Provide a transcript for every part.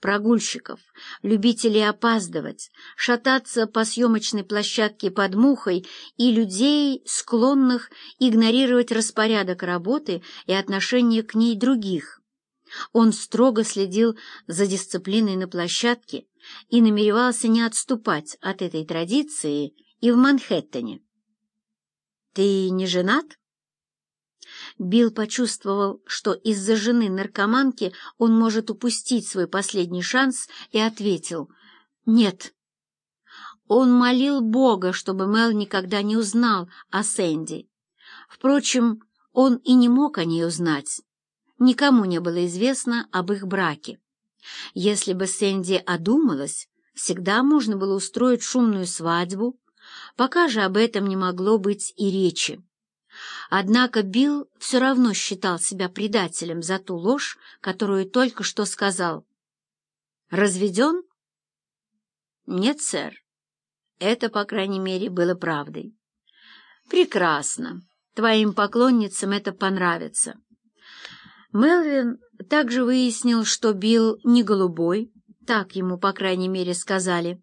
прогульщиков, любителей опаздывать, шататься по съемочной площадке под мухой и людей, склонных игнорировать распорядок работы и отношение к ней других. Он строго следил за дисциплиной на площадке и намеревался не отступать от этой традиции и в Манхэттене. «Ты не женат?» Билл почувствовал, что из-за жены наркоманки он может упустить свой последний шанс, и ответил «Нет». Он молил Бога, чтобы Мел никогда не узнал о Сэнди. Впрочем, он и не мог о ней узнать. Никому не было известно об их браке. Если бы Сэнди одумалась, всегда можно было устроить шумную свадьбу, пока же об этом не могло быть и речи. Однако Билл все равно считал себя предателем за ту ложь, которую только что сказал. «Разведен?» «Нет, сэр. Это, по крайней мере, было правдой». «Прекрасно. Твоим поклонницам это понравится». Мелвин также выяснил, что Билл не голубой, так ему, по крайней мере, сказали.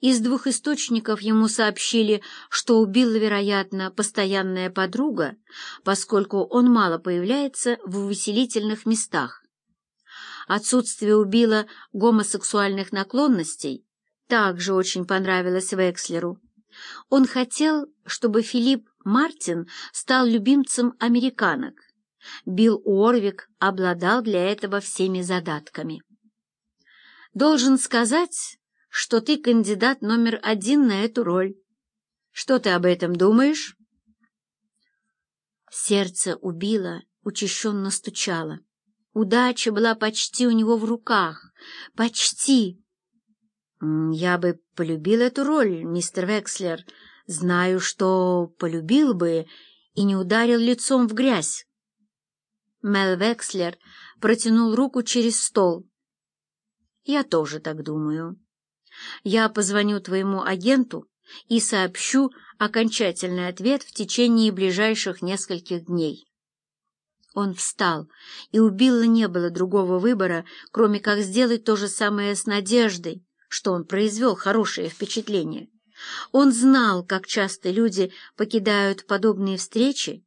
Из двух источников ему сообщили, что у Билла, вероятно, постоянная подруга, поскольку он мало появляется в увеселительных местах. Отсутствие у Билла гомосексуальных наклонностей также очень понравилось Векслеру. Он хотел, чтобы Филипп Мартин стал любимцем американок. Билл Уорвик обладал для этого всеми задатками. Должен сказать, что ты кандидат номер один на эту роль. Что ты об этом думаешь?» Сердце убило, учащенно стучало. Удача была почти у него в руках. Почти. «Я бы полюбил эту роль, мистер Векслер. Знаю, что полюбил бы и не ударил лицом в грязь». Мел Векслер протянул руку через стол. «Я тоже так думаю». Я позвоню твоему агенту и сообщу окончательный ответ в течение ближайших нескольких дней. Он встал, и у Билла не было другого выбора, кроме как сделать то же самое с надеждой, что он произвел хорошее впечатление. Он знал, как часто люди покидают подобные встречи,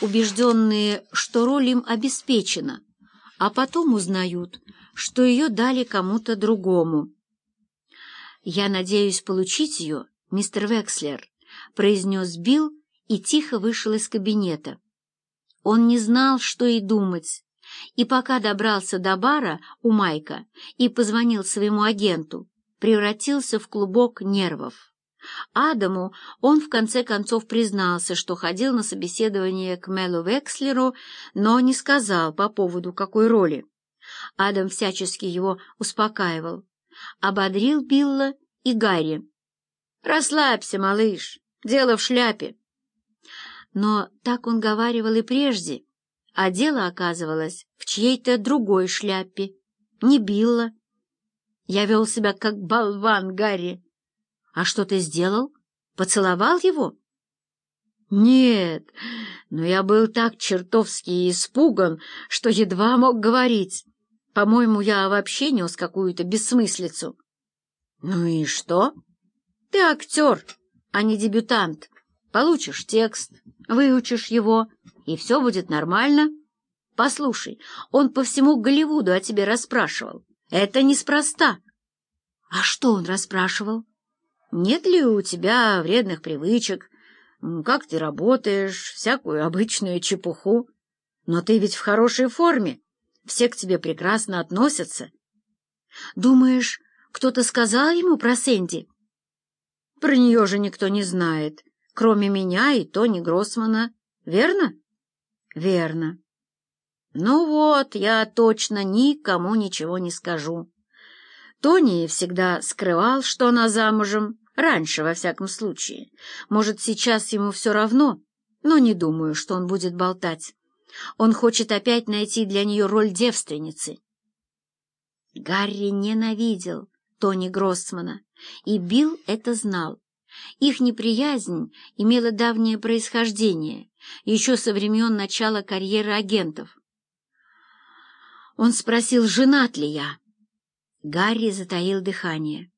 убежденные, что роль им обеспечена, а потом узнают, что ее дали кому-то другому. «Я надеюсь получить ее, мистер Векслер», — произнес Билл и тихо вышел из кабинета. Он не знал, что и думать, и пока добрался до бара у Майка и позвонил своему агенту, превратился в клубок нервов. Адаму он в конце концов признался, что ходил на собеседование к Мелу Векслеру, но не сказал по поводу какой роли. Адам всячески его успокаивал ободрил Билла и Гарри. «Расслабься, малыш, дело в шляпе». Но так он говаривал и прежде, а дело оказывалось в чьей-то другой шляпе, не Билла. Я вел себя как болван, Гарри. А что ты сделал? Поцеловал его? Нет, но я был так чертовски испуган, что едва мог говорить. По-моему, я вообще нес какую-то бессмыслицу. Ну и что? Ты актер, а не дебютант. Получишь текст, выучишь его, и все будет нормально. Послушай, он по всему Голливуду о тебе расспрашивал. Это неспроста. А что он расспрашивал? Нет ли у тебя вредных привычек? Как ты работаешь? Всякую обычную чепуху. Но ты ведь в хорошей форме. Все к тебе прекрасно относятся. Думаешь, кто-то сказал ему про Сэнди? Про нее же никто не знает, кроме меня и Тони Гроссмана. Верно? Верно. Ну вот, я точно никому ничего не скажу. Тони всегда скрывал, что она замужем, раньше, во всяком случае. Может, сейчас ему все равно, но не думаю, что он будет болтать. Он хочет опять найти для нее роль девственницы. Гарри ненавидел Тони Гроссмана, и Билл это знал. Их неприязнь имела давнее происхождение, еще со времен начала карьеры агентов. Он спросил, женат ли я. Гарри затаил дыхание.